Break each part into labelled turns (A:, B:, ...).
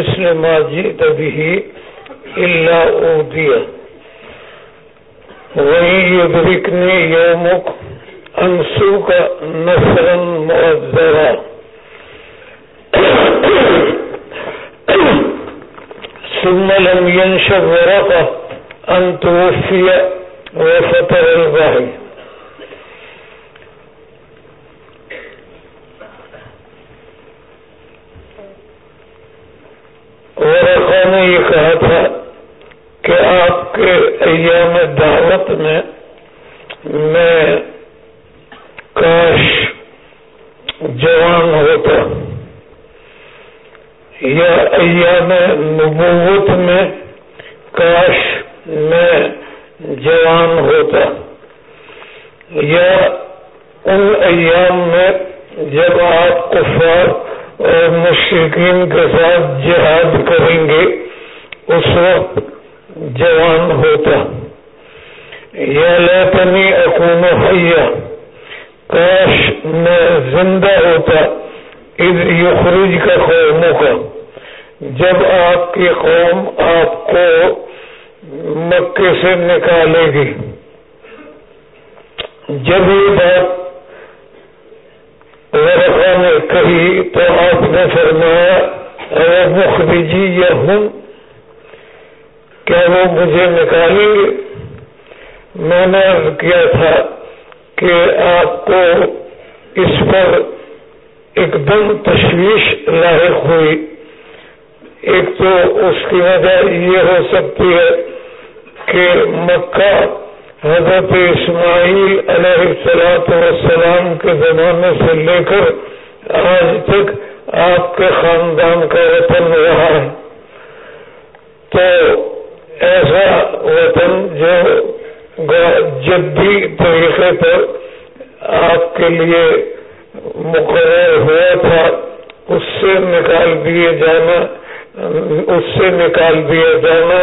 A: بمثل ما جئت به إلا أوديه وإن يدركني يومك أنسوك نصرا مؤذرا. ثم لم ينشب ورقة أن توفي وفتر البحر ورقا نے یہ کہا تھا کہ آپ کے ایام دعوت میں میں کاش جوان ہوتا یا ایام نبوت میں کاش میں جوان ہوتا یا ان ایام میں جب آپ کفار اور مشرقین کے ساتھ جہاد کریں گے، اس وقت جوان ہوتا۔ یا لاتنی اکون حیا کاش میں زندہ ہوتا۔ یخرج کا قوموں کا جب آپ کی قوم آپ کو مکے سے نکالے گی۔ جب یہ بات ورقا نے کہی تو آپ نے فرمایا اگر مخرجی یا ہوں کیا وہ مجھے نکالیں گے؟ میں نے کیا تھا کہ آپ کو اس پر ایک دم تشویش لاحق ہوئی۔ ایک تو اس کی وجہ یہ ہو سکتی ہے کہ مکہ حضرت اسماعیل علیہ السلاط والسلام کے زمانے سے لے کر آج تک آپ کے خاندان کا وطن رہا ہے۔ تو ایسا وطن جو جدی طریقے پر آپ کے لیے مقرر ہوا تھا، اس سے نکال دیے جانا، اس سے نکال دیا جانا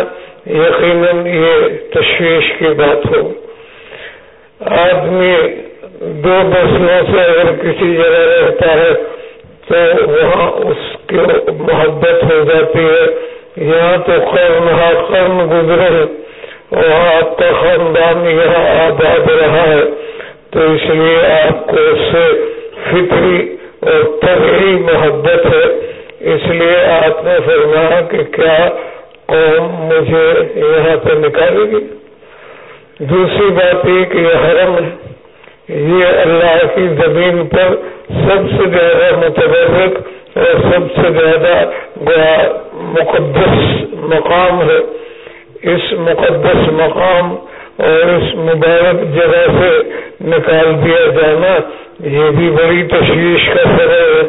A: یقیناً یہ تشویش کی بات ہو۔ آدمی دو نسلوں سے اگر کسی جگہ رہتا ہے تو وہاں اس کی محبت ہو جاتی ہے۔ یہاں تو قرن ہا قرن گزرے وہاں آپ کا خاندان یہاں آباد رہا ہے۔ تو اس لیے آپ کو اس سے فطری اور طبعی محبت ہے۔ اس لیے آپ نے فرمایا کہ کیا قوم مجھے یہاں سے نکالے گی؟ دوسری بات یہ کہ یہ حرم ہے۔ یہ اللہ کی زمین پر سب سے زیادہ متبرک اور سب سے زیادہ مقدس مقام ہے۔ اس مقدس مقام اور اس مبارک جگہ سے نکال دیا جانا یہ بھی بڑی تشویش کا سر ہے۔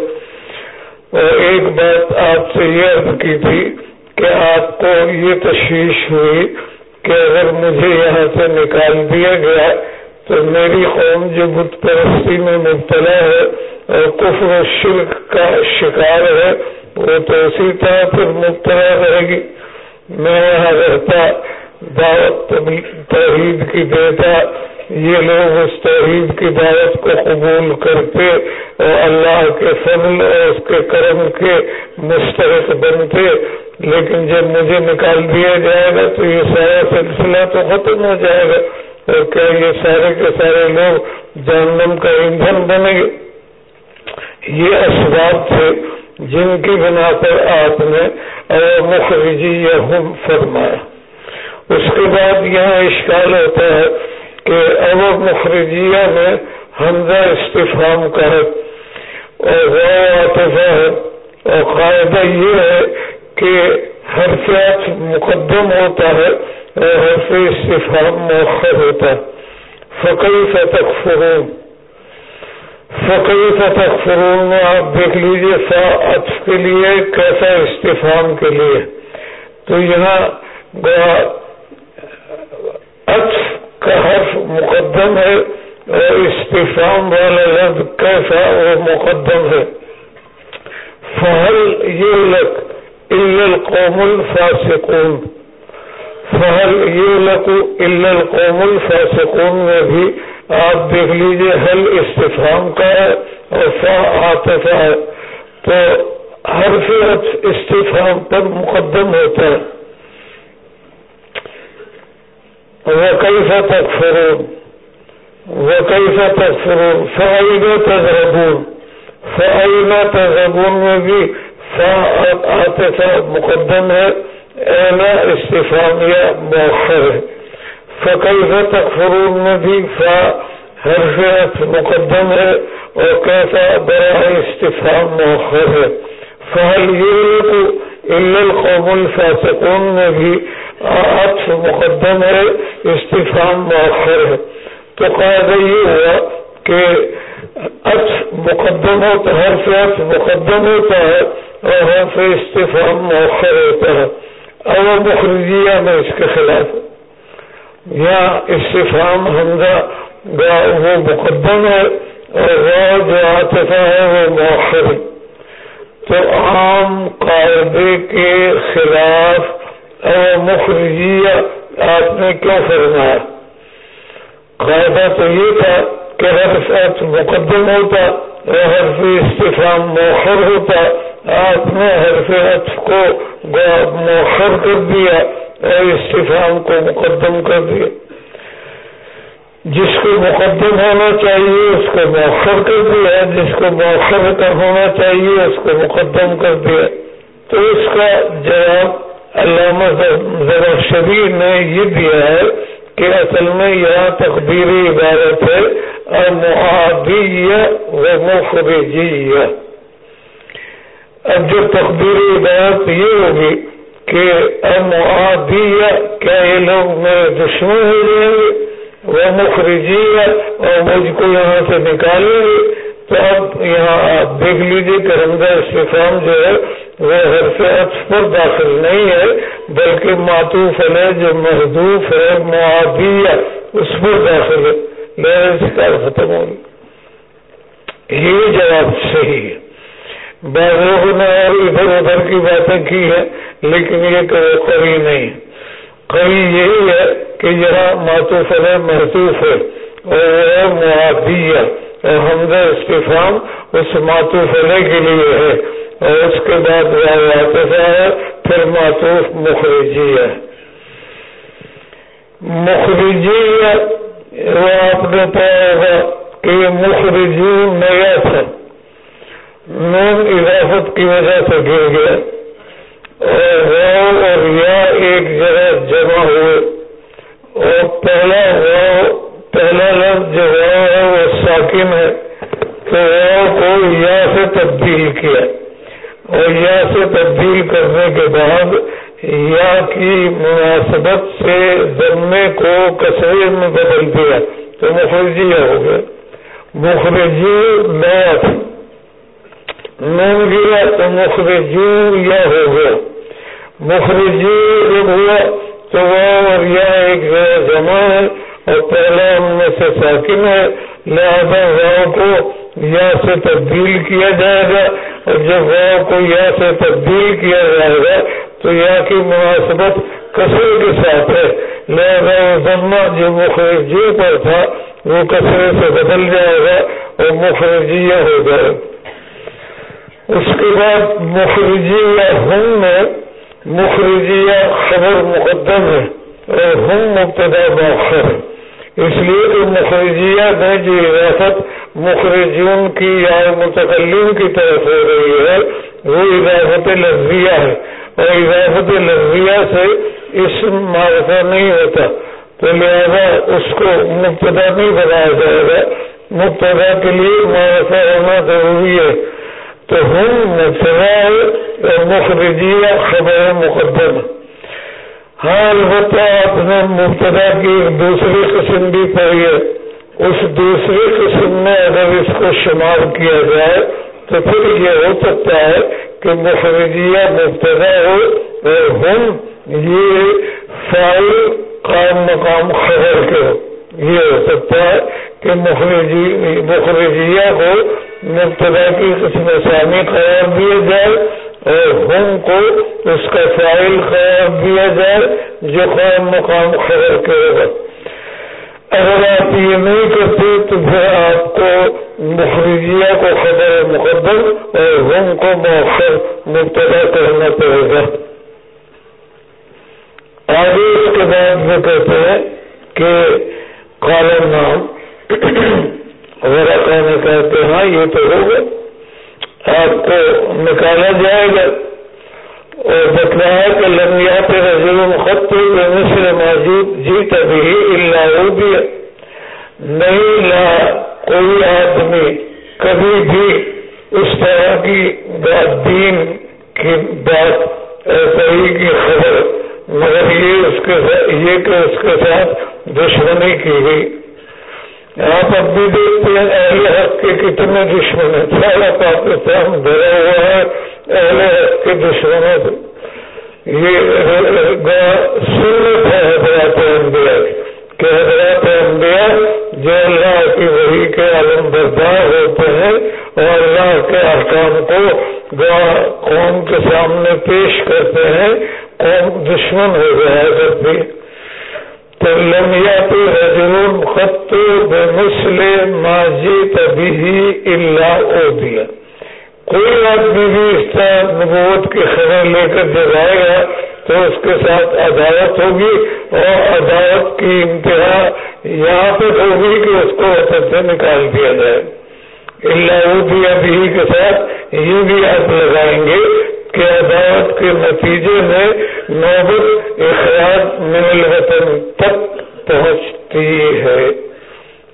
A: اور ایک بات آپ سے یہ عرض کی تھی کہ آپ کو یہ تشویش ہوئی کہ اگر مجھے یہاں سے نکال دیا گیا تو میری قوم جو بت پرستی میں مبتلا ہے اور کفر و شرک کا شکار ہے۔ وہ تو اسی طرح پھر مبتلا رہے گی۔ میں یہاں رہتا، دعوت توحید کی دیتا، یہ لوگ اس توحید کی دعوت کو قبول کرتے اور اللہ کے فضل اور اس کے کرم کے مسترد بنتے۔ لیکن جب مجھے نکال دیا جائے گا تو یہ سارا سلسلہ تو ختم ہو جائے گا۔ اور کیا یہ سارے کے سارے لوگ جہنم کا ایندھن بنے گے؟ یہ اسباب تھے۔ جن کی بنا پر آپ نے مخرجی یا فرمایا۔ اس کے بعد یہاں اشکال ہوتا ہے کہ اب مخرجیہ میں حمزہ استفام کا ہے اور غیر ہے۔ اور قاعدہ یہ ہے کہ ہر فیات مقدم ہوتا ہے اور حرف استفام مؤخر ہوتا ہے۔ فقی فتق فرون فقی فتق فرون میں آپ دیکھ لیجیے فا عطف کے لیے، کیسا استفام کے لیے۔ تو یہاں عطف کا حرف مقدم ہے اور استفام والا لفظ کیسا وہ مقدم ہے۔ فہل یہ لگ القوم الفاسقون؟ فہل یہ القوم الفاسقون؟ میں بھی آپ دیکھ لیجیے حل استفام کا ہے اور فا آتفا ہے۔ تو ہر فرت استفام پر مقدم ہوتا ہے۔ وکیفہ تکفرون وکیفہ تکفرون فائدہ تذربون فائدہ تذربون میں بھی فا آتفا مقدم ہے۔ اینا استفام یا ہے۔ فقیفہ تکفرون میں بھی فا حرفیت مقدم ہے اور کیسا بڑا استفام موخر ہے؟ فہل یہ القوم الفاسقون؟ میں بھی عطف مقدم ہے استفام مؤخر ہے۔ تو قاعدہ یہ ہوا کہ عطف مقدم ہوتا ہے حرف عطف مقدم ہوتا ہے اور حرف استفام مؤخر ہوتا ہے۔ اور مخرجیہ میں اس کے خلاف۔ یا استفام حمزہ وہ مقدم ہے اور جو عاطفہ ہے، وہ مؤخر ہے۔ تو عام قاعدے کے خلاف مخرجیہ، آپ نے کیا فرمایا؟ قاعدہ تو یہ تھا کہ حرف مقدم ہوتا اور حرف استفام موخر ہوتا۔ آپ نے حرف عطف کو موخر کر دیا۔ اور استفام کو مقدم کر دیا جس کو مقدم ہونا چاہیے، اس کو مؤخر کر دیا جس کو مؤخر کا ہونا چاہیے، اس کو مقدم کر دیا تو اس کا جواب علامہ ذرا شبیر نے یہ دیا ہے کہ اصل میں یہاں تقدیری عبارت ہے و مخرجیہ اب جو تقدیری عبارت یہ ہوگی کہ معادیہ کیا یہ لوگ میرے دشمن ہو جائیں گے وہ مخرجی اور مجھ کو یہاں سے نکالیں گے۔ تو اب یہاں آپ دیکھ لیجیے کہ حمزہ استفام جو ہے، وہ حرف عطف پر داخل نہیں ہے، بلکہ معطوف ہے جو محدوف ہے معادیہ اس پر داخل ہے۔ میرے کا ختم ہوگی یہ جواب صحیح ہے۔ بعض نے اور ادھر ادھر کی باتیں کی ہے لیکن یہ کہ وہ قوی نہیں۔ ہے قوی یہی ہے کہ یہاں معطوف ہے محسوس ہے اور معادیہ اور حمزہ استفام اس معطوف علیہ کے لیے ہے۔ اور اس کے بعد واطفہ ہے پھر معطوف مخرجی ہے۔ مخرجی وہ آپ نے پایا ہوگا کہ یہ مخرجی نیا تھا نون اضافت کی وجہ سے گر گیا اور اور یا ایک جگہ جمع ہوئے اور پہلا پہلا لفظ جو ہے وہ ساکن ہے تو کو یا سے تبدیل کیا اور یا سے تبدیل کرنے کے بعد یا کی مناسبت سے ضمے کو کثیر میں بدل دیا تو مخرجی ہو گیا۔ مخرجی نیا نون گیا تو مخرجی یا ہو گیا مخرجی جب ہوا تو وہ یا ایک جمع ہے اور پہلا ان میں سے ساکن ہے۔ لہذا واؤ کو یا سے تبدیل کیا جائے گا۔ اور جب واؤ کو یا سے تبدیل کیا جائے گا تو یا کی مناسبت کثرے کے ساتھ ہے۔ لہذا وہ ضمہ جو مخرجی پر تھا وہ کثرے سے بدل جائے گا اور مخرجیہ ہو جائے۔ گا اس کے بعد مخرجی یا ہم میں مخرجیہ خبر مقدم ہے اور ہم مبتدا باخر اس لیے کہ مخرجیہ میں جو اضافت مخرجون کی یا متقلم کی طرف ہو رہی ہے، وہ اضافت لفظیہ ہے۔ اور اضافت لفظیہ سے اس معرفہ نہیں ہوتا، تو لہذا اس کو مبتدا نہیں بنایا جائے گا۔ مبتدا کے لیے معرفہ ہونا ضروری ہے۔ تو ہم مبتدا مخرجیہ خبر مقدم۔ ہاں البتہ آپ نے مبتدا کی ایک دوسری قسم بھی پڑھی ہے اس دوسری قسم میں اگر اس کو شمار کیا جائے، تو پھر یہ ہو سکتا ہے کہ مخرجیہ مبتدا ہو اور ہم یہ فائل، قائم مقام خبر کے ہو۔ یہ ہو سکتا ہے کہ مخرجیہ کو مبتدا کی قسم ثانی قرار دیا جائے اور ہم کو اس کا فائل قرار دیا جائے جو قائم مقام خبر کرے گا اگر آپ یہ نہیں کرتے تو پھر آپ کو مخرجیہ کو خبر مقدم اور ہم کو مؤخر مبتلا کرنا پڑے گا۔ آگے اس کے بعد میں کہتے ہیں کہ کالم نام ورقہ میں کہتے ہیں ہاں، یہ تو ہوگا۔ آپ کو نکالا جائے گا۔ اور بتلایا کہ لمیات رضیم خط مصر موجود جی تبھی اللہ بھی نہیں، لا، کوئی آدمی کبھی بھی اس طرح کی بات، دین کی بات صحیح کی خبر، مگر یہ اس کے ساتھ، یہ کہ اس کے ساتھ دشمنی کی گئی۔ آپ اب بھی دیکھتے ہیں، اہل حق کے کتنے دشمن ہیں۔ سارا پاکستان بھرا ہوا ہے، اہل حق کے دشمنوں سے یہ سنت ہے حضرات انبیاء کہ حضرات انبیاء جو اللہ کی وحی کے علم بردار ہوتے ہیں اور اللہ کے احکام کو قوم کے سامنے پیش کرتے ہیں، قوم دشمن ہو جائے گا بھی۔ لم يأت رجل خط بمثل ما ماضی تبھی اللہ أوديا دیا کوئی آدمی بھی اس طرح نبوت کی خبر لے کر جب آئے گا تو اس کے ساتھ عدالت ہوگی اور عدالت کی انتہا یہاں پہ ہوگی کہ اس کو وطن سے نکال دیا جائے۔ گا بھی کے ساتھ یہ بھی آپ لگائیں گے کہ عدالت کے نتیجے میں نوبت اخراج مل وطن تک پہنچتی ہے۔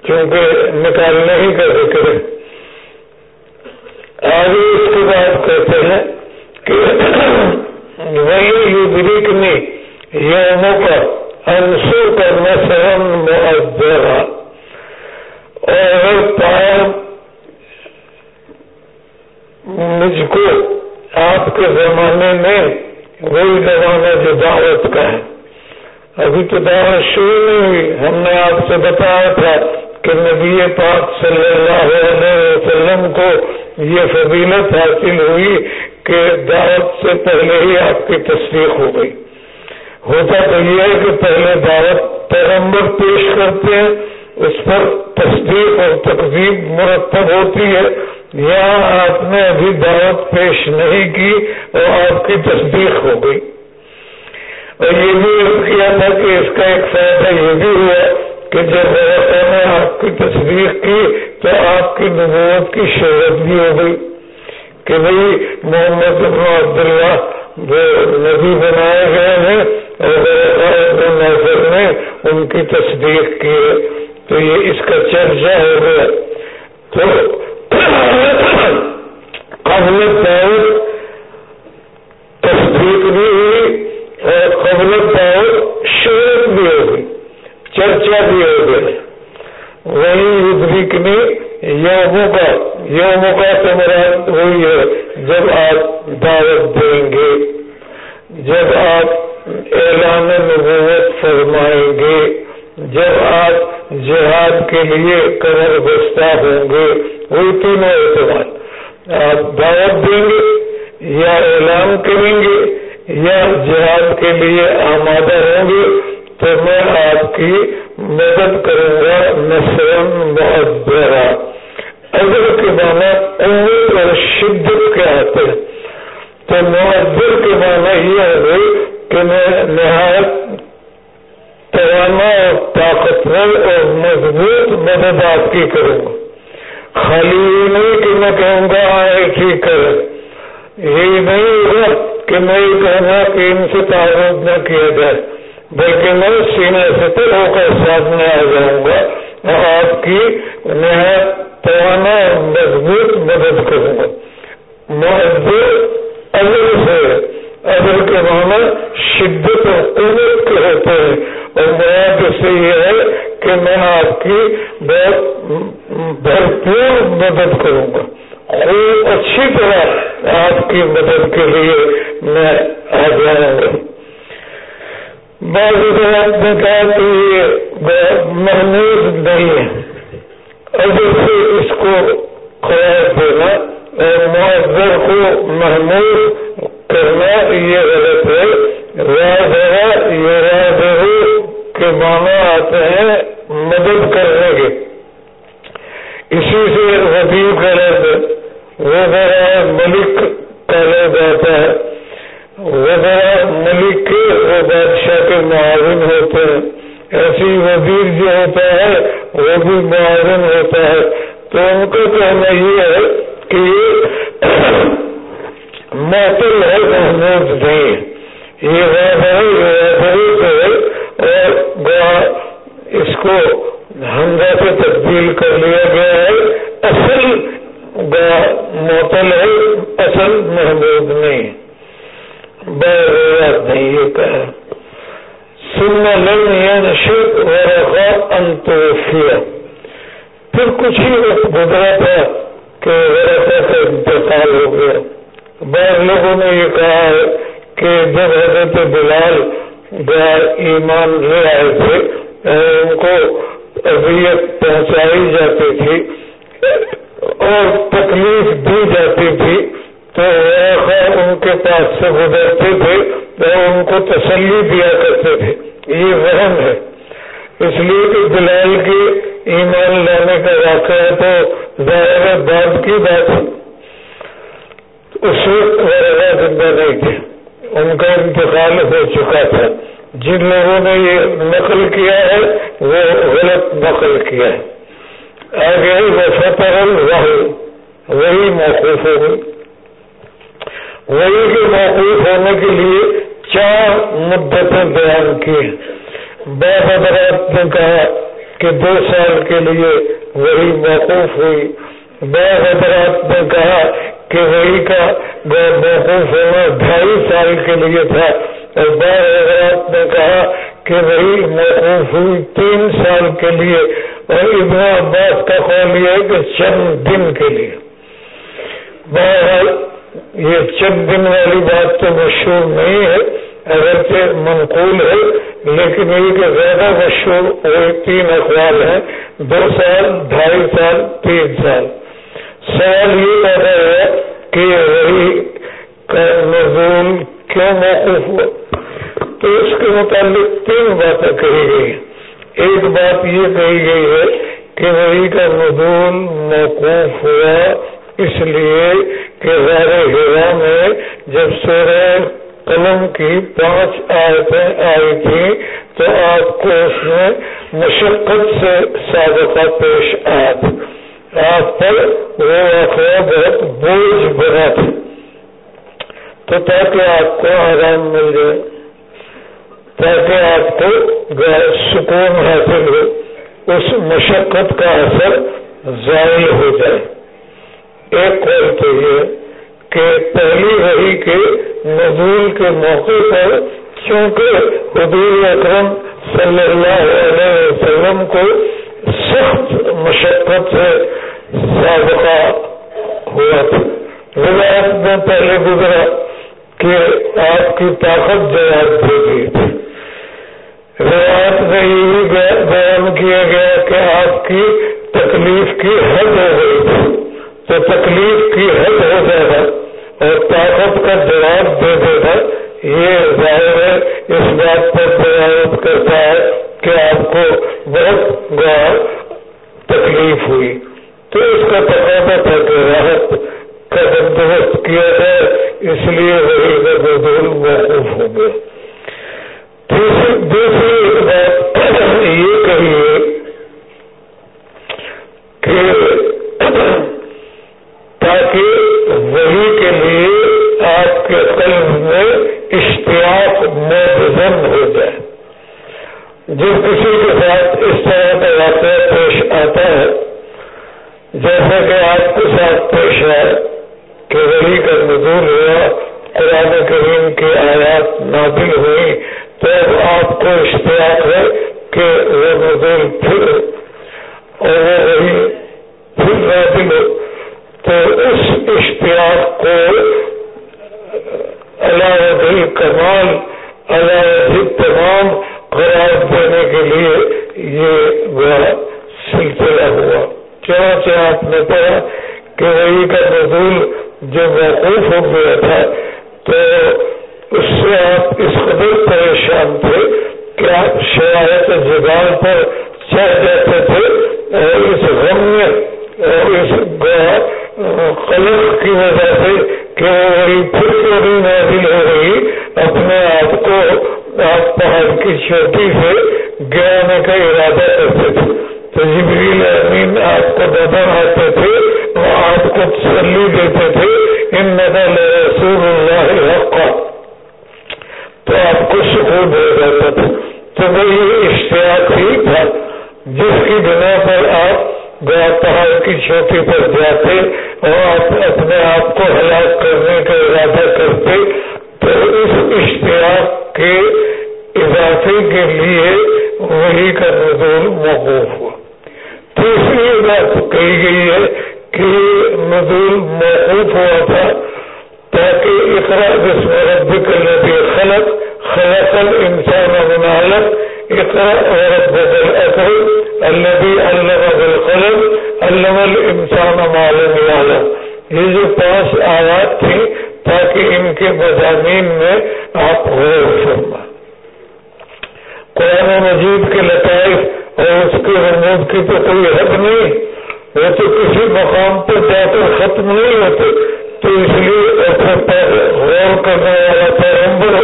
A: کیونکہ نکالنے ہی کا ذکر ہے۔ آگے اس کے بعد کہتے ہیں کہ وہی یوموں کا انسو کا نسرم معذرا اور پایا مجھ کو آپ کے زمانے میں وہی زمانہ جو دعوت کا ہے۔ ابھی تو دعوت شروع نہیں ہوئی۔ ہم نے آپ سے بتایا تھا کہ نبی پاک صلی اللہ علیہ وسلم کو یہ فضیلت حاصل ہوئی کہ دعوت سے پہلے ہی آپ کی تصدیق ہو گئی۔ ہوتا تو یہ ہے کہ پہلے دعوت پیغمبر پیش کرتے ہیں، اس پر تصدیق اور تقزیب مرتب ہوتی ہے۔ یہاں آپ نے ابھی دعوت پیش نہیں کی اور آپ کی تصدیق ہو گئی۔ اور یہ بھی کیا تھا کہ اس کا ایک فائدہ یہ بھی ہوا کہ جب نے آپ کی تصویر کی تو آپ کی نبوت کی شہرت بھی ہو گئی کہ بھائی محمد عبداللہ جو نبی بنائے گئے ہیں اور نظر نے ان کی تصدیق کی ہے۔ تو یہ اس کا چرچا ہو گیا۔ تو قبل دعوت تصدیق بھی ہوئی اور قبل دعوت شہرت بھی ہوگی چرچا بھی ہو گئے۔ وہی ادریک میں یوموں کا یوموں کا مراد ہوئی ہے۔ جب آپ دعوت دیں گے، جب آپ اعلان نبوت فرمائیں گے جب آپ جہاد کے لیے کمر بستہ ہوں گے، وہی تینوں اعتماد آپ دعوت دیں گے، یا اعلان کریں گے، یا جہاد کے لیے آمادہ ہوں گے، تو میں آپ کی مدد کروں گا نسرم محبرا اگر کے معنی امید اور شدت کے آتے ہیں۔ تو معذر کے معنی یہ ہے کہ میں نہایت توانا اور طاقتور اور مضبوط مدد آپ کی کروں۔ گا خالی یہ نہیں کہ میں کہوں گا، آئے ٹھیک کرے یہی نہیں ہوگا کہ میں یہ کہوں گا کہ ان سے تعارف نہ کیا جائے، بلکہ میں سینے سے ہو کر سامنے آ جاؤں گا۔ اور آپ کی نہایت توانا اور مضبوط مدد کروں۔ گا اگر سے اگر کے معنی شدت اور قوت کے ہوتے ہیں۔ اور مراد سے یہ ہے کہ میں آپ کی بہت بھرپور مدد کروں گا۔ خوب اچھی طرح آپ کی مدد کے لیے میں آ جاؤں گا بعض نے کہا کہ یہ محمود نہیں ہے۔ اگر سے اس کو قرار دینا اور معذر کو محمود کرنا یہ غلط ہے۔ راز یہ راز کے مانا آتے ہیں مدد کرنے کے۔ اسی سے وزیر کا لفظ وہ ملک کا لفظ آتا ہے۔ وہ ملک کے وہ بادشاہ کے معاون ہوتے ہیں ایسی وزیر جو ہوتا ہے، وہ بھی معاون ہوتا ہے۔ وہی کے موقوف ہونے کے لیے چار مدتیں بیان کی بعض حضرات نے کہا کہ دو سال کے لیے وہی موقوف ہوئی۔ بعض حضرات نے کہا کہ وہی کا موقوف ہونا ڈھائی سال کے لیے تھا۔ اور بعض حضرات نے کہا کہ وہی موقوف ہوئی تین سال کے لیے۔ اور ابن عباس کا قول یہ ہے کہ چند دن کے لیے۔ بہرحال یہ چند دن والی بات تو مشہور نہیں ہے اگرچہ منقول ہے، لیکن یہ کہ زیادہ مشہور وہ تین اخبار ہیں، دو سال، ڈھائی سال، تین سال۔ سوال یہ پیدا ہے کہ وہی کا نزول کیوں موقف ہوا؟ تو اس کے متعلق تین باتیں کہی گئی ایک بات یہ کہی گئی ہے کہ وہی کا نزول موقوف ہوا اس لیے کہ غیر ہرا میں جب سورہ قلم کی پانچ آیتیں آئی تھی تو آپ کو اس میں مشقت سے سابقہ پیش آیا تھا۔ آپ پر وہ واقعہ بہت بوجھ بنا تھا۔ تو تاکہ آپ کو آرام مل جائے، تاکہ آپ کو سکون حاصل ہو، اس مشقت کا اثر ظاہر ہو جائے۔ ایک قول تو یہ کہ پہلی وحی کے نزول کے موقع پر چونکہ حضور اکرم صلی اللہ علیہ وسلم کو سخت مشقت سے سابقہ ہوا تھا۔ روایت میں پہلے گزرا کہ آپ کی طاقت جواب دے گئی تھی روایت میں یہی بیان کیا گیا کہ آپ کی تکلیف کی حد ہو گئی۔ تھی تو تکلیف کی حد ہو جائے گا اور طاقت کا جواب دے دے گا۔ یہ ظاہر ہے، اس بات پر دعوت کرتا ہے کہ آپ کو بہت تکلیف ہوئی۔ تو اس کا تقاضا تھا کہ راحت کا بندوبست کیا جائے، اس لیے وہی کا بدول موقف ہو گیا دوسری ایک بات یہ کہیے کہ تاکہ وہی کے لیے آپ کے قلب میں اشتیاق موزن ہو جائے۔ جب کسی کے ساتھ اس طرح کا واقعہ پیش آتا ہے، جیسا کہ آپ کے ساتھ پیش آئے کہ وہی کا نظور ہوا، قرآن کریم کی آیات نازل ہوئی تو اب آپ کو اشتیاق ہے کہ وہ نظر پھر اور وہ وہی پھر نازل ہو۔ تو اس اشتیاق کو علاوہ کمال، علاوہ تمام قرار دینے کے لیے یہ سلسلہ ہوا۔ چنانچہ آپ نے پڑھا یہ جو پانچ آیات تھی تاکہ ان کے مضامین میں آپ غور فرما۔ قرآن مجید کے لطائف اور اس کے رمود کی تو کوئی حد نہیں، وہ تو کسی مقام پر جا کر ختم نہیں ہوتے، تو اس لیے ایسے پر غور کرنے والا پیغمبر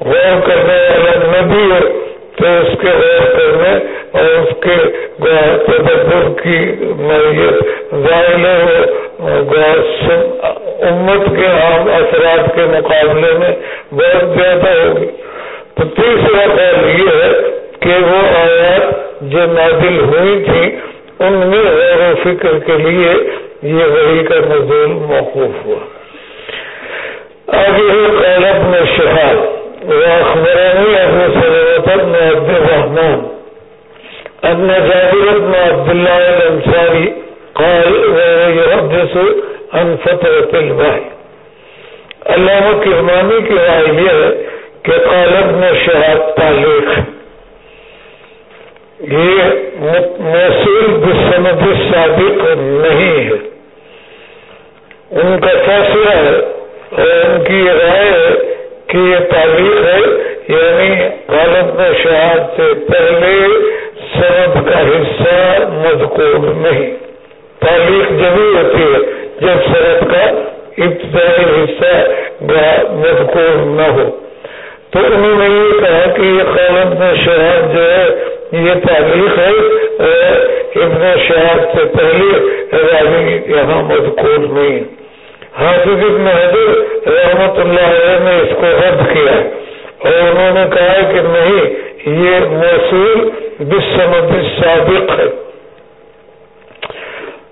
A: غور کرنے والا نبی ہو، تو اس کے غور کرنے اور اس کے تدبر کی نوعیت ظاہر ہو امت کے عام اثرات کے مقابلے میں بہت زیادہ ہوگی۔ تو تیسرا خیال یہ ہے کہ وہ آیات جو نازل ہوئی تھی ان میں غیر و فکر کے لیے یہ وہی کا نزول موقوف ہوا۔ آگے ہے قلب میں شہاد، وہ اخبرانی ابو سلمت بن عبد الرحمان ان جابر بن عبد الله الانصاري قال ويحدث عن فترة الوحي. علامہ کرمانی کی رائے یہ ہے کہ قالب میں شہاد تعلیق یہ موصول بسند سابق نہیں ہے. ان کا فیصلہ ہے اور ان کی رائے ہے کہ یہ تعلیق ہے یعنی غالب میں شہاد سے پہلے سند کا حصہ مذکور نہیں۔ تعلیق جبھی ہوتی ہے جب سرد کا ابتدائی حصہ مذکور نہ ہو۔ تو انہوں نے یہ کہا کہ یہ خالد میں شہاد جو ہے، یہ تعلیق ہے ابن شہاد سے پہلے راوی یہاں مذکور نہیں۔ ہاں، حافظ ابن حضر رحمت اللہ علیہ نے اس کو رد کیا اور انہوں نے کہا کہ نہیں، یہ موصول بسمد سابق ہے۔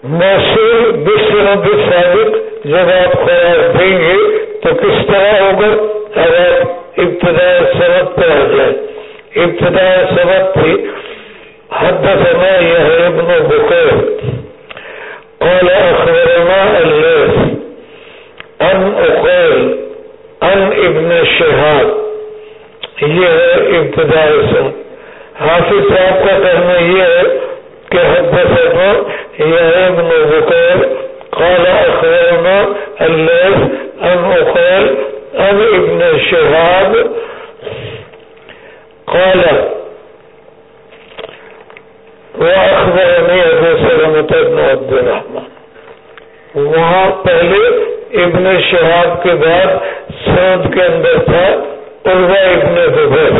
A: موصول بسمد سابق جب آپ قرار دیں گے تو کس طرح ہوگا؟ اگر ابتداء سبق پہ آ جائے ابتداء سبق تھی۔ حدثنا يحيى بن بكير قال أخبرنا الليث أن أقول أن ابن شهاب یہ ہے ابتداء سبق حافظ صاحب کا کہنا یہ ہے کہ حدثنا يحيى بن بكير قال أخبرنا الليث أن أقول أن ابن شهاب قال، وأخبرني أبو سلمة بن عبد الرحمن۔ وہاں پہلے ابن شہاب کے بعد سعود کے اندر تھا عروا ابن زبیر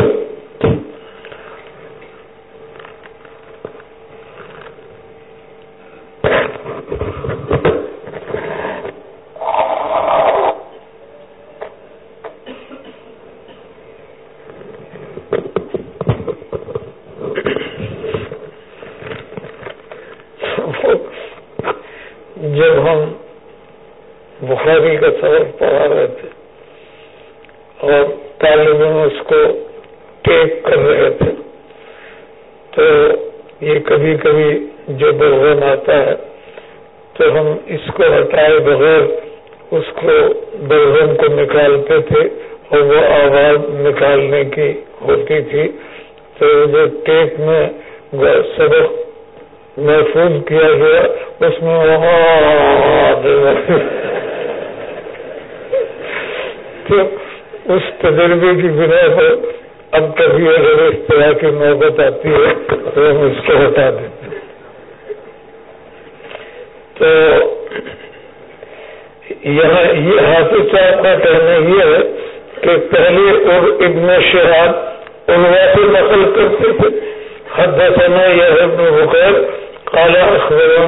A: جب ہم بخاری کا سبق پڑھا رہے تھے اور طالب اس کو ٹیک کر رہے تھے۔ تو یہ کبھی کبھی جو درغن آتا ہے تو ہم اس کو ہٹائے بغیر اس کو درغن کو نکالتے تھے اور وہ آواز نکالنے کی ہوتی تھی۔ تو جو ٹیپ میں سبق محفوظ کیا گیا، اس میں تو اس تجربے کی بنا پر اب کبھی اگر اس طرح کی محبت آتی ہے تو ہم اس کو ہٹا دیتے ہیں۔ تو یہاں یہ حافظ صاحب کا کہنا یہ ہے کہ پہلے اور ابن شہاب انوا سے نقل کرتے تھے۔ حد سنا یہ ابن بخیر کالا اخبار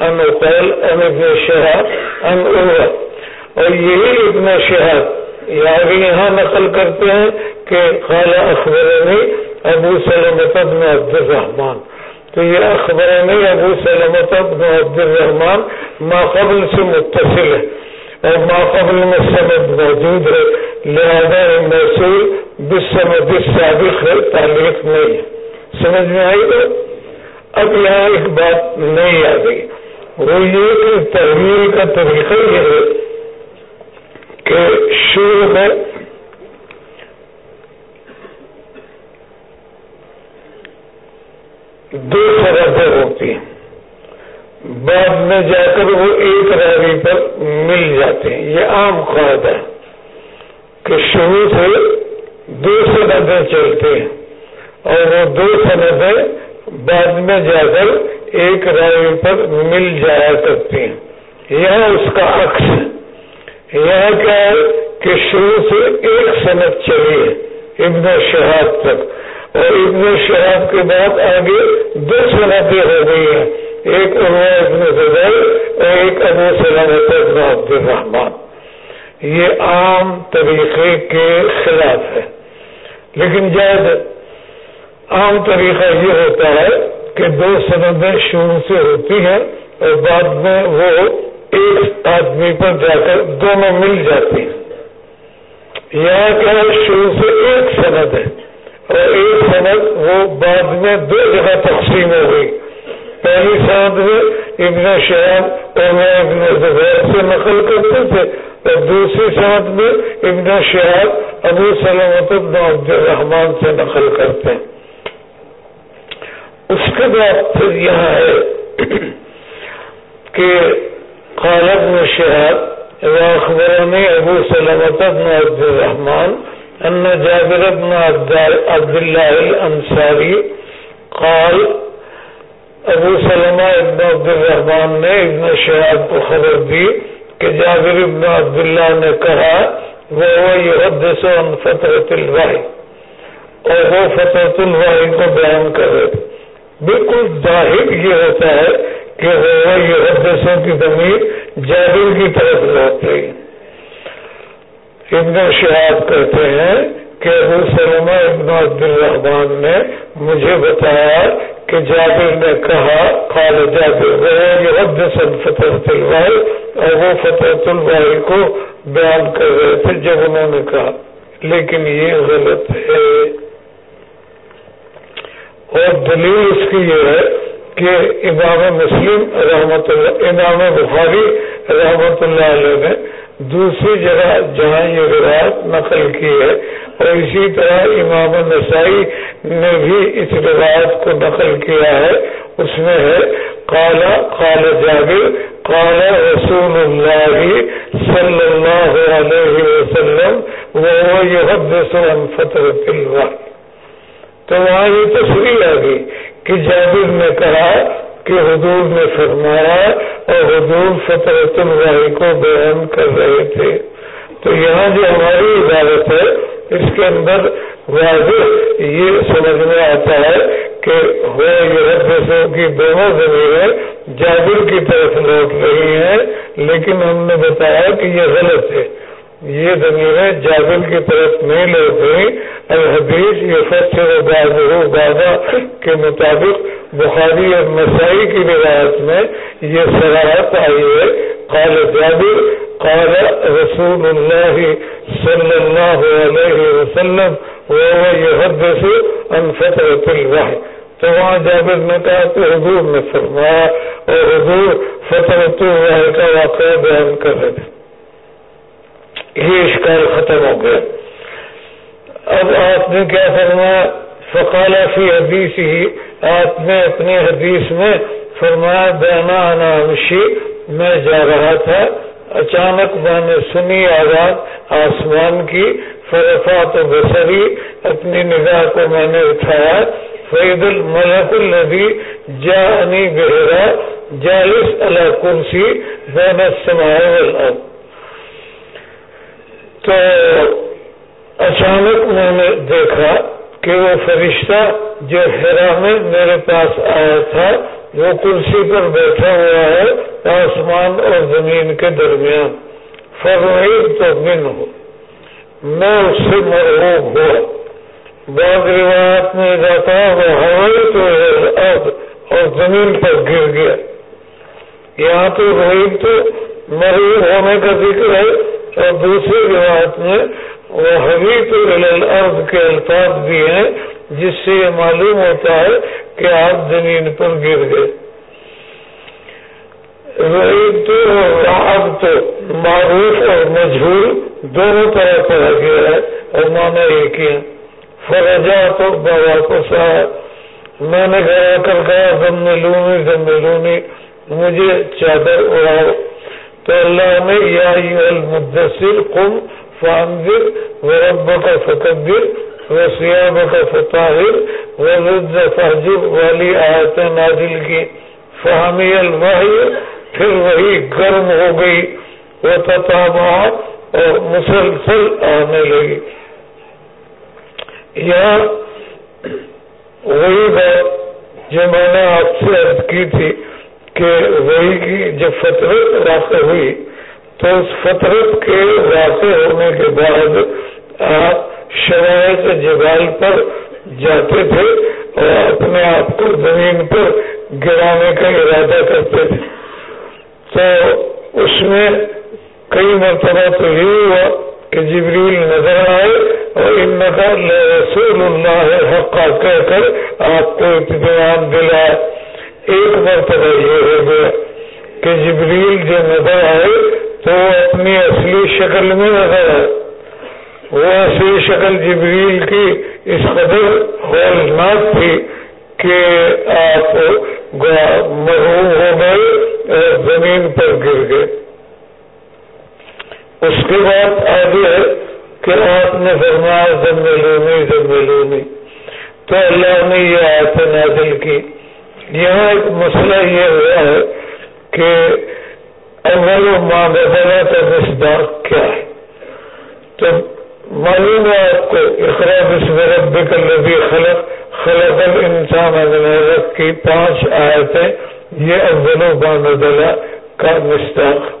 A: ان اقیل ان ابن شہاب ان انوا اور یہی ابن شہاب یعنی یہاں نقل کرتے ہیں کہ خالہ اخبر نے ابو سلمت ابن عبد الرحمان تو یہ اخبر نے ابو سلمت ابن عبد الرحمان ماقبل سے متصل ہے اور ماقبل میں سمد موجود ہے، لہذا محسول بسمد سابق ہے، تعلیق نہیں ہے۔ سمجھ میں آئی گا اب یہاں ایک بات نہیں آ گئی۔ وہ یہ کہ تحریر کا طریقہ یہ ہے کہ شروع میں دو سرحدیں ہوتی ہیں۔ بعد میں جا کر وہ ایک راوی پر مل جاتے ہیں۔ یہ عام قاعدہ ہے کہ شروع سے دو سندیں چلتے ہیں اور وہ دو سندیں بعد میں جا کر ایک راوی پر مل جایا کرتی ہیں۔ یہاں اس کا عکس ہے۔ یہاں کیا ہے کہ شروع سے ایک صنعت چلی ہے، ابن شہاب تک۔ اور ابن شہاب کے بعد آگے دو صنعتیں ہو گئی ہیں۔ ایک ابن زبیر اور ایک ابو سلامت ابن عبد الرحمان یہ عام طریقے کے خلاف ہے۔ لیکن جب عام طریقہ یہ ہوتا ہے کہ دو سندیں شروع سے ہوتی ہیں اور بعد میں وہ ایک آدمی پر جا کر دونوں مل جاتی ہیں۔ یہاں کیا شروع سے ایک سند ہے۔ اور ایک سند وہ بعد میں دو جگہ تقسیم ہو گئی۔ پہلی سند میں ابن شہاب اور میں ابن زبیر سے نقل کرتے تھے۔ اور دوسری سند میں ابن شہاب ابو سلامت ابن عبد الرحمان سے نقل کرتے ہیں۔ اس کے بعد پھر یہاں ہے کہ قالب میں شہاب اخبرانی ابو سلامت ابن عبد الرحمان ان جابر ابن عبد اللہ الانصاری قال ابو سلمہ ابن عبد الرحمان نے ابن شہاب کو خبر دی کہ جابر ابن عبداللہ نے کہا وہ یہ فطرت الواحد اور وہ فطرت الواحد کو بیان کر رہے تھے۔ بالکل ظاہر یہ ہوتا ہے کہ وہ یہ حدثوں کی زمین جابر کی طرف لوٹ رہی ابن شہاب کہتے ہیں کہ ابو سلمہ ابن عبد الرحمان نے مجھے بتایا کہ جابر نے کہا خال جابر وہ یہ حدث فطرت اور وہ فطرت الواحد کو بیان کر رہے تھے جب انہوں نے کہا۔ لیکن یہ غلط ہے۔ اور دلیل اس کی یہ ہے کہ امام مسلم رحمت اللہ امام بخاری رحمت اللہ علیہ نے دوسری جگہ جہاں یہ روایت نقل کی ہے اور اسی طرح امام نسائی نے بھی اس روایت کو نقل کیا ہے۔ اس میں ہے کالا کال جابر کالا رسول اللہ صلی اللہ علیہ وسلم وہ یہ حد اللہ تو وہاں یہ تصویر آ گئی کہ جابر نے کہا کہ حضور نے فرمایا اور حضور فطرت اللہ کو بیان کر رہے تھے۔ تو یہاں جو ہماری عبادت ہے، اس کے اندر واضح یہ سمجھ میں آتا ہے کہ وہ یہ کی دونوں زمینیں جابر کی طرف لوٹ رہی ہیں، لیکن ہم نے بتایا کہ یہ غلط ہے۔ یہ زمینیں جابل کی طرف نہیں لوٹ رہی الحدیث یہ فصل دادا کے مطابق بخاری اور مسائی کی روایت میں یہ سراہت آئی ہے۔ قال جابر، قال رسول اللہ صلی اللہ علیہ وسلم وہ یہ حد سے انفترت تو وہاں جابر نے کہا کہ حضور نے فرمایا اور حضور فطرت الواح کا واقعہ بیان کر رہے تھے یہ اشکال ختم ہو گیا اب آپ نے کیا فرمایا؟ فقال فی حدیث ہی آپ نے اپنی حدیث میں فرمایا دینا انامشی میں جا رہا تھا۔ اچانک میں نے سنی آواز آسمان کی، فرفات و بسری اپنی نگاہ کو میں نے اٹھایا۔ فید الملک النبی جا انی بہرا جالس اللہ کرسی بین السماء والارض تو اچانک میں نے دیکھا کہ وہ فرشتہ جو ہیرا میں میرے پاس آیا تھا، وہ کرسی پر بیٹھا ہوا ہے آسمان اور زمین کے درمیان۔ فروغ تو من ہو، میں اس سے مرغوب ہوا۔ بعض روایت میں جاتا وہ ہوائی تو اب اور زمین پر گر گیا۔ یہاں تو غریب تو مرغوب ہونے کا ذکر ہے۔ اور دوسری روایت میں وہ حبیب الارض کے الفاظ بھی ہیں، جس سے یہ معلوم ہوتا ہے کہ آپ زمین پر گر گئے۔ تو اب تو معروف اور مجھول دونوں طرح پڑھا گیا ہے اور مانا ایک ہی فرجا تو بابا کو سا میں نے گیا کر گیا دم لونی دم لونی مجھے چادر اڑاؤ۔ تو اللہ نے یا المدثر قم فانذر وربك فتبر وسیابك فطاہر ورد فحجب والی آیت نازل کی۔ فہمی الوحی، پھر وہی گرم ہو گئی۔ وہ تتابع اور مسلسل آنے لگی۔ یا وہی بات جو میں نے آپ سے عرض کی تھی کہ وہی کی جب فطرت واقع ہوئی، تو اس فطرت کے واقع ہونے کے بعد آپ شرائط جبال پر جاتے تھے اور اپنے آپ کو زمین پر گرانے کا ارادہ کرتے تھے۔ تو اس میں کئی مرتبہ تو یہ ہوا کہ جبریل نظر آئے اور ان نقل رسول اللہ حقہ کہہ کر آپ کو اطمینان دلائے ایک مرتبہ یہ ہو گیا کہ جبریل جو نظر آئے تو وہ اپنی اصلی شکل میں نظر ہے وہ اصلی شکل جبریل کی اس قدر ہولناک تھی کہ آپ محروم ہو گئے اور زمین پر گر گئے۔ اس کے بعد آگے ہے کہ آپ نے فرمایا زملونی زملونی تو اللہ نے یہ آیت نازل کی یہاں ایک مسئلہ یہ ہوا ہے کہ اول معاملہ کا مصداق کیا ہے؟ تو معلوم ہے آپ کو اخراج اس رب الذي خلق خلق الانسان من کی پانچ آیتیں، یہ اول معاملہ کا مصداق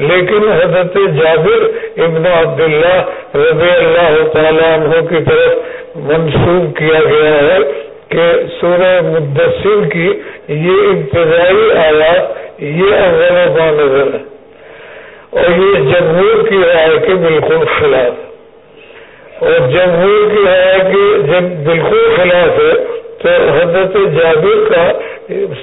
A: لیکن حضرت جابر ابن عبداللہ رضی اللہ تعالیٰ عنہ کی طرف منسوخ کیا گیا ہے کہ سورہ مدثر کی یہ ابتدائی آیات یہ اول نظر ہے اور یہ جمہور کی رائے کے بالکل خلاف اور جمہور کی رائے کی جب بالکل خلاف ہے تو حضرت جابر کا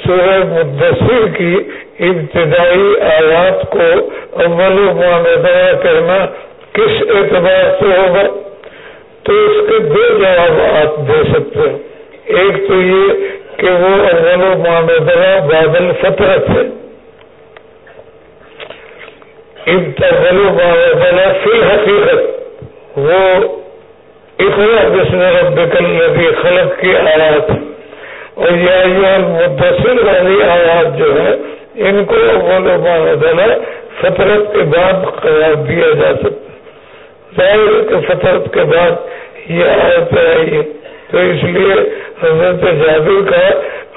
A: سورہ مدثر کی ابتدائی آیات کو اول معاملہ کرنا کس اعتبار سے ہوگا؟ تو اس کے دو جواب آپ دے سکتے ہیں۔ ایک تو یہ کہ وہ اول معاملہ بادل فطرت ہے فی حقیقت وہ اخلا بسم ربک الذی خلق کی آیات۔ اور یہ مدثر والی آیات جو ہے ان کو اول معاملہ فطرت کے بعد قرار دیا جا سکتا۔ ظاہر کہ فطرت کے بعد یہ آیت آئی ہے تو اس لیے حضرت جابر کا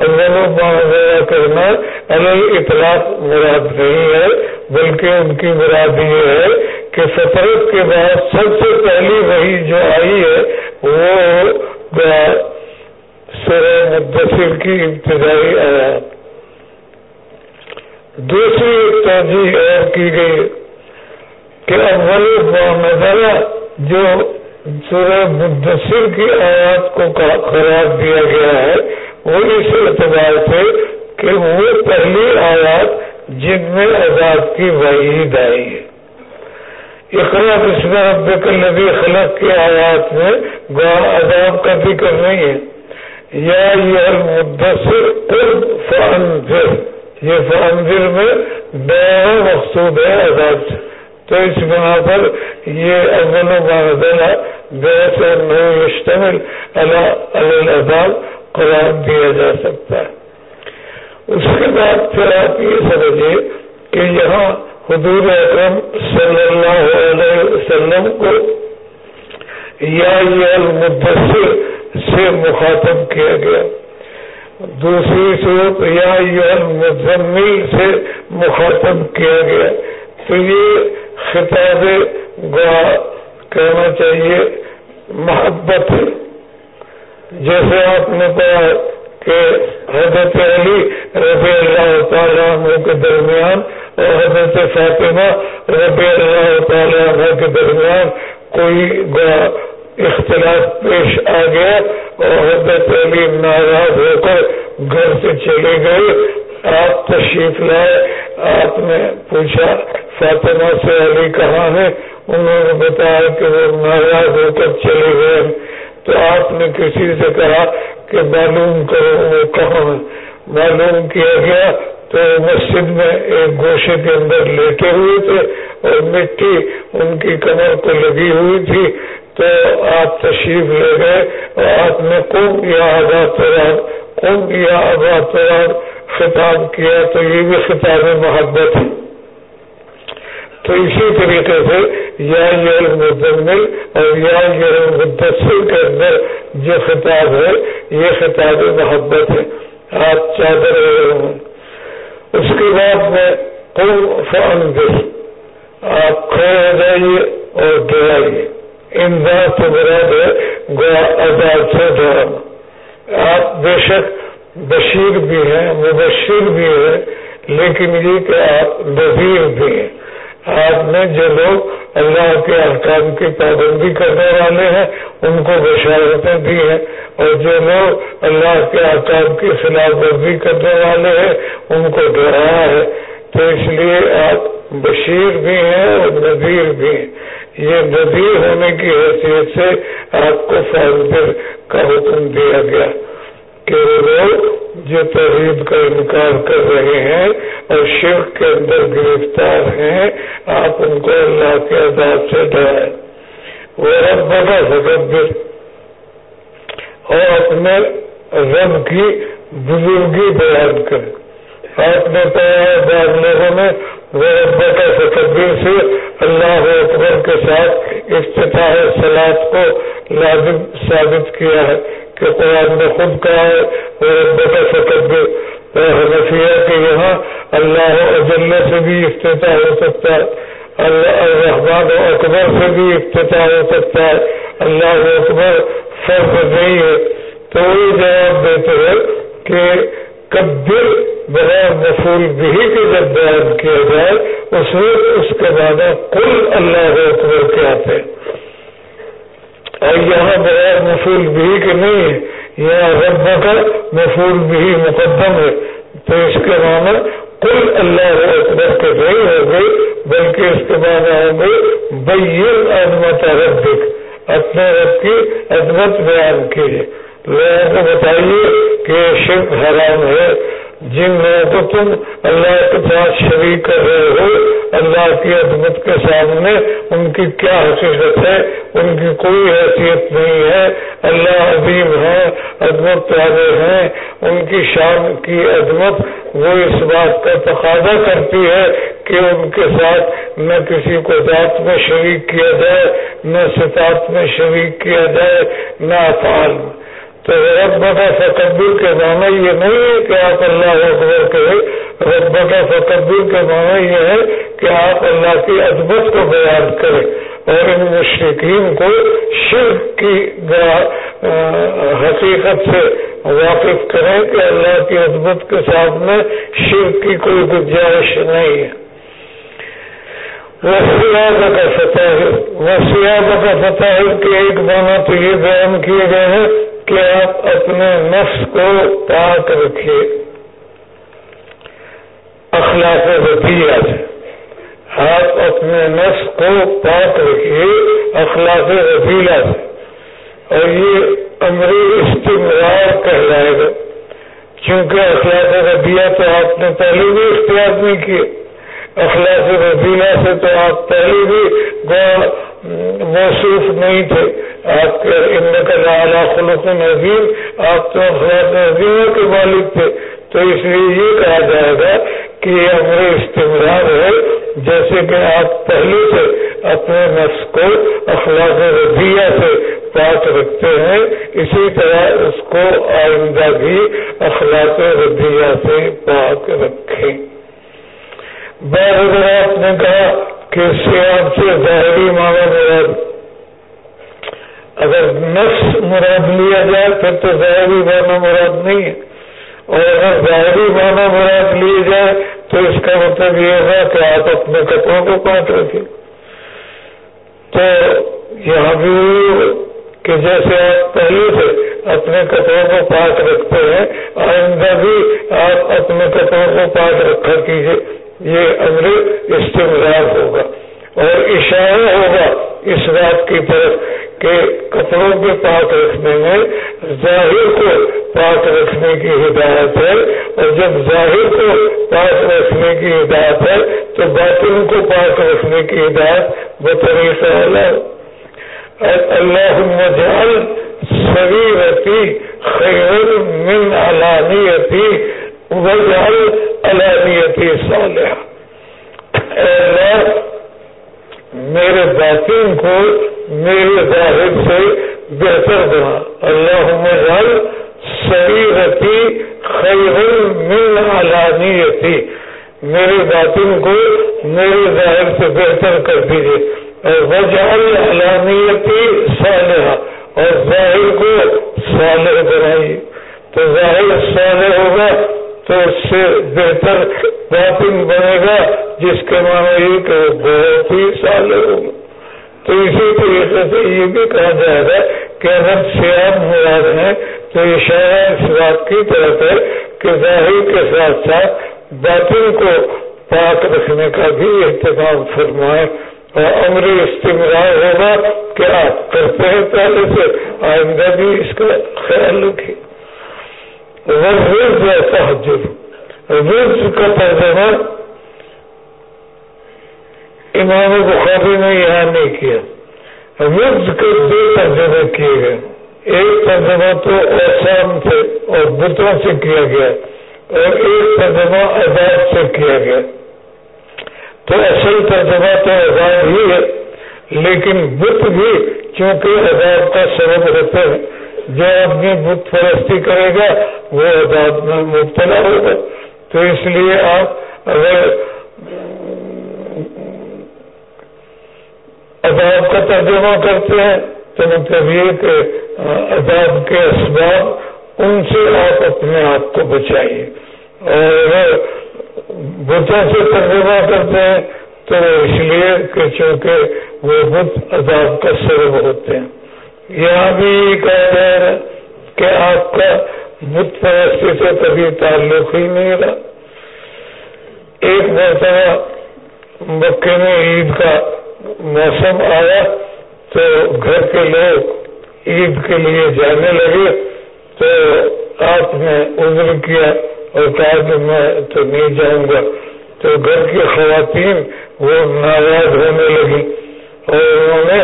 A: اول معاوضہ کرنا الگ اطلاق مراد نہیں ہے، بلکہ ان کی مراد یہ ہے کہ فطرت کے بعد سب سے پہلی وہی جو آئی ہے، وہ سر مدثر کی ابتدائی آیات۔ دوسری توجہ اور کی گئی کہ اول معاملہ جو سورہ مدثر کی آیات کو قرار دیا گیا ہے، وہ اس اعتبار سے کہ وہ پہلی آیات جن میں عذاب کی وعید آئی ہے۔ اقرا بسم ربک الذی خلق کی آیات میں عذاب کا ذکر نہیں ہے۔ یا یہ مدثر قرب فانذر، یہ فانذر میں دو مقصود ہے آزاد سے۔ تو اس بنا پر یہ اول مبادلہ بیس اور نو یشتمل الاداب قرار دیا جا سکتا ہے۔ اس کے بعد پھر آپ یہ سمجھیے کہ یہاں حضور اکرم صلی اللہ علیہ وسلم کو یا یہ المدثر سے مخاطب کیا گیا۔ دوسری صورت یا یہ المزمل سے مخاطب کیا گیا۔ تو یہ خطاب گوا کہنا چاہیے، محبت۔ جیسے آپ نے کہا کہ حضرت علی رضی اللہ تعالیٰ عنہ کے درمیان اور حضرت فاطمہ رضی اللہ تعالیٰ عنہ کے درمیان کوئی اختلاف پیش آ گیا اور حضرت علی ناراض ہو کر گھر سے چلے گئے۔ آپ تشریف لائے۔ آپ نے پوچھا، فاطمہ سے علی کہاں ہے انہوں نے بتایا کہ وہ ناراض ہو کر چلے گئے تو آپ نے کسی سے کہا کہ معلوم کرو وہ کہاں ہے معلوم کیا گیا تو مسجد میں ایک گوشے کے اندر لیٹے ہوئے تھے اور مٹی ان کی کمر کو لگی ہوئی تھی۔ تو آپ تشریف لے گئے اور آپ نے کم یا آباد کم یا آباد خطاب کیا؟ تو یہ بھی خطاب محبت ہے۔ تو اسی طریقے سے یا یہ مزمل اور یا یہ مدثر کے اندر جو خطاب ہے، یہ خطاب محبت ہے۔ آپ چادر اس کے بعد میں کم فن آپ کھڑے ہو جائیے اور ڈرائیے ان بات تو مراد ہے گوا آزاد سے آپ بے شک بشیر بھی ہیں، مبشر بھی ہیں، لیکن یہ کہ آپ نذیر بھی ہیں۔ آپ نے جو لوگ اللہ کے احکام کی پابندی کرنے والے ہیں، ان کو بشارتیں دی ہیں۔ اور جو لوگ اللہ کے احکام کی خلاف ورزی کرنے والے ہیں، ان کو ڈرایا ہے۔ تو اس لیے آپ بشیر بھی ہیں اور نذیر بھی ہیں۔ یہ نذیر ہونے کی حیثیت سے آپ کو فاضر کا حکم دیا گیا کہ وہ لوگ جو توحید کا انکار کر رہے ہیں اور شرک کے اندر گرفتار ہیں، آپ ان کو اللہ کے عذاب سے ڈرائے وہ رب بڑا سکبر اور اپنے رب کی بزرگی بیان کرے آپ نے کہا بعض لوگوں نے وہ رب سے اللہ اکبر کے ساتھ افتتاح سلاد کو لازم ثابت کیا ہے کہ قرآن نے خود کہا ہے، وہ فکر حنفیہ کے یہاں اللہ اجل سے بھی افتتاح ہو سکتا ہے، اللہ الرحمان اکبر سے بھی افتتاح ہو سکتا ہے، اللہ اکبر فرض نہیں ہے۔ تو وہی جواب دیتے ہیں کہ کبر بغیر مفول بھی کے جب بیان کیا جائے اس میں اس کے بعد کل اللہ اکبر کے آتے ہیں اور یہاں بغیر مفول بھی کے نہیں ہے، یہاں رب کا مفول بھی مقدم ہے۔ تو اس کے معنی کل اللہ اکبر کے نہیں ہو گئی بلکہ اس کے معنی ہو گئی بین عظمت رب اپنے رب کی عظمت بیان کیجیے لوگوں کو بتائیے کہ شرک حرام ہے۔ جن لوگوں کو تم اللہ کے پاس شریک کر رہے ہو، اللہ کی عدمت کے سامنے ان کی کیا حقیقت ہے؟ ان کی کوئی حیثیت نہیں ہے۔ اللہ عظیم ہے عدمت والے ہیں۔ ان کی شان کی عدمت وہ اس بات کا تقاضا کرتی ہے کہ ان کے ساتھ نہ کسی کو ذات میں شریک کیا جائے، نہ صفات میں شریک کیا جائے، نہ افعال۔ میں تو رب کا فتبر کے معنی یہ نہیں ہے کہ آپ اللہ اکبر کرے رب کا فتبر کے معنی یہ ہے کہ آپ اللہ کی عدمت کو بیان کریں۔ اور ان مشرقین کو شرک کی حقیقت سے واقف کریں کہ اللہ کی عدمت کے سامنے شرک کی کوئی گنجائش نہیں ہے۔ وسیاب کا فتح وسیاب کا فتح کے ایک معنی تو یہ بیان کیے گئے ہیں کہ آپ اپنے نفس کو پاک رکھیے اخلاق وطیہ سے آپ اپنے نفس کو پاک رکھیے اخلاق وطیلا سے اور یہ امری استمرار کہلائے گا۔ کیونکہ اخلاق ربیہ تو آپ نے پہلے بھی اختیار نہیں کیے۔ اخلاق ربیہ سے تو آپ پہلے بھی موصوف نہیں تھے۔ آپ کے ان کا خلق نظیم آپ تو اخلاق نظیموں کے مالک تھے۔ تو اس لیے یہ کہا جائے گا کہ یہ امر استمرار ہے۔ جیسے کہ آپ پہلے سے اپنے نفس کو اخلاق ربیہ سے پاک رکھتے ہیں، اسی طرح اس کو آئندہ بھی اخلاق ردیہ سے پاک رکھیں۔ بار اگر آپ نے کہا کہ سیاب سے ظاہری مانا مراد اگر نفس مراد لیا جائے پھر تو ظاہری مانا مراد نہیں ہے۔ اور اگر ظاہری مانا مراد لیے جائے تو اس کا مطلب یہ ہے کہ آپ اپنے کپڑوں کو کاٹ رکھیں۔ تو یہاں بھی کہ جیسے آپ پہلے سے اپنے کپڑوں کو پاک رکھتے ہیں، آئندہ بھی آپ اپنے کپڑوں کو پاک رکھا کیجیے یہ امر استمرار ہوگا اور اشارہ ہوگا اس بات کی طرف کہ کپڑوں کے پاک رکھنے میں ظاہر کو پاک رکھنے کی ہدایت ہے اور جب ظاہر کو پاک رکھنے کی ہدایت ہے تو باطن کو پاک رکھنے کی ہدایت بطریقہ الگ اللهم اجعل سريرتي خير من علانيتي واجعل علانيتي صالحة اے اللہ، میرے باطن کو میرے ظاہر سے بہتر بنا۔ اللهم اجعل سريرتي خير من علانيتي میرے باطن کو میرے ظاہر سے بہتر کر دیجیے وجعل علانیتی صالحہ اور ظاہر کو صالح بنائی تو ظاہر صالح ہوگا۔ تو اس سے بہتر باطن بنے گا، جس کے معنی یہ کہ وہ بہت ہی صالح ہوگا تو اسی طریقے سے یہ بھی کہا جائے گا کہ اگر سیاب مراد ہیں، تو یہ شاید اس بات کی طرف ہے کہ ظاہر کے ساتھ ساتھ باطن کو پاک رکھنے کا بھی اہتمام فرمائے اور امر استمرار ہوگا کہ آپ کرتے ہیں پہلے سے، آئندہ بھی اس کا خیال رکھے رز ایسا حجر رز کا ترجمہ امام بخاری نے یہاں نہیں کیا۔ رز کے دو ترجمے کیے گئے ایک ترجمہ تو احسان سے اور بتوں سے کیا گیا اور ایک ترجمہ عذاب سے کیا گیا۔ تو اصل ترجمہ تو عذاب ہی ہے، لیکن بت بھی چونکہ عذاب کا سبب رہتا ہے جو آدمی بت پرستی کرے گا، وہ عذاب میں مبتلا ہوگا۔ تو اس لیے آپ اگر عذاب کا ترجمہ کرتے ہیں، تو مطلب یہ کہ عذاب کے اسباب، ان سے آپ اپنے آپ کو بچائیے۔ اور اگر بتوں سے ترجمہ کرتے ہیں، تو اس لیے کہ چونکہ وہ بت عذاب کا سبب ہوتے ہیں۔ یہاں بھی کہا جا رہا کہ آپ کا بت پرستی سے کبھی تعلق ہی نہیں رہا۔ ایک مرتبہ مکے میں عید کا موسم آیا تو گھر کے لوگ عید کے لیے جانے لگے تو آپ نے عذر کیا اور کہا کہ میں تو نہیں جاؤں گا۔ تو گھر کی خواتین وہ ناراض ہونے لگی اور انہوں نے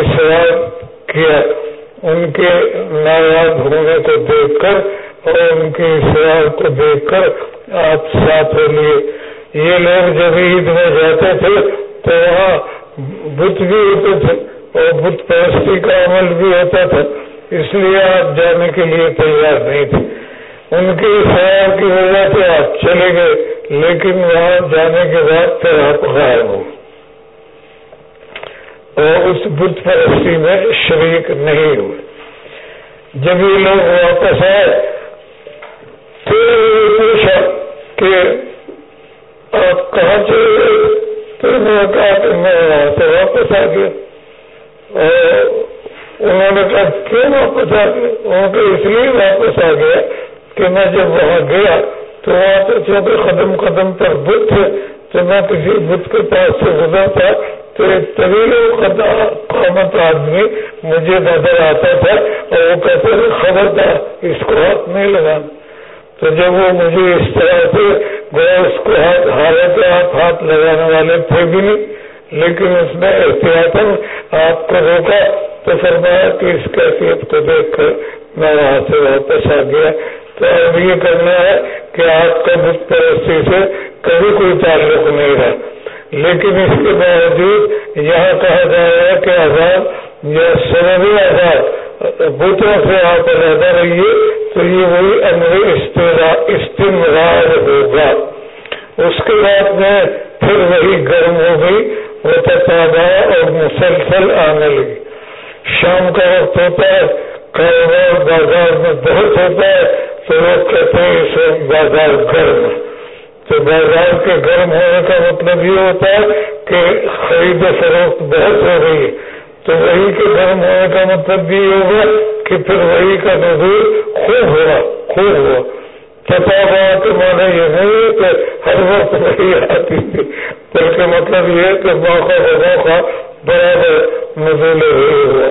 A: اسرار کیا ان کے ناراض ہونے کو دیکھ کر اور ان کے اسرار کو دیکھ کر آپ ساتھ ہو لیے۔ یہ لوگ جب عید میں جاتے تھے تو وہاں بت بھی ہوتے تھے اور بت پرستی کا عمل بھی ہوتا تھا، اس لیے آپ جانے کے لیے تیار نہیں تھے۔ ان کی خیال کی وجہ سے آپ چلے گئے، لیکن وہاں جانے کے بعد پھر آپ غائب ہو۔ اور اس بت پرستی میں شریک نہیں ہوئے۔ جب یہ لوگ واپس آئے، پھر پوچھا کہ آپ کہاں چلے گئے؟ پھر میں کہا کہ میں وہاں سے واپس آ گیا۔ اور انہوں نے کہا، کیوں واپس آ گئے؟ انہوں نے اس لیے واپس آ گیا کہ میں جب وہاں گیا تو وہاں پہ چونکہ قدم قدم پر بت تھے تو میں کسی بت کے پاس سے گزرتا طویل قامت آدمی مجھے نظر آتا تھا اور وہ کہتے تھے خبر تھا اس کو ہاتھ نہیں لگانا۔ تو جب وہ مجھے اس طرح سے گیا اس کو ہاتھ، حالت آپ ہاتھ لگانے والے تھے بھی نہیں۔ لیکن اس نے احتیاط آپ کو روکا تو فرمایا کہ اس کیفیت کو دیکھ کر میں وہاں سے واپس آ گیا۔ تو اب یہ کرنا ہے کہ آپ کا بت پرستی سے کبھی کوئی تعلق نہیں رہا لیکن اس کے باوجود یہاں کہا جا رہا ہے کہ آزاد یا سبھی آزاد بتوں سے آپ علیحدہ رہیے تو یہ وہی امر استمرار ہوگا۔ اس کے بعد میں پھر وہی گرم ہو گئی وہ تازہ اور مسلسل آنے لگی۔ شام کا وقت ہوتا ہے، کاروبار بازار میں بہت ہوتا ہے، تو لوگ کہتے ہیں اس وقت بازار گرم۔ تو بازار کے گرم ہونے کا مطلب یہ ہوتا ہے کہ خرید و فروخت بہت ہو رہی ہے۔ تو وہی کے گرم ہونے کا مطلب بھی ہوگا کہ پھر وہی کا نظور خوب ہوا خوب ہوا پتا ہوا تو مانا یہ نہیں ہے کہ ہر وقت وہی آتی تھی بلکہ مطلب یہ ہے کہ موقع موقع برابر نزول ہوئے ہوا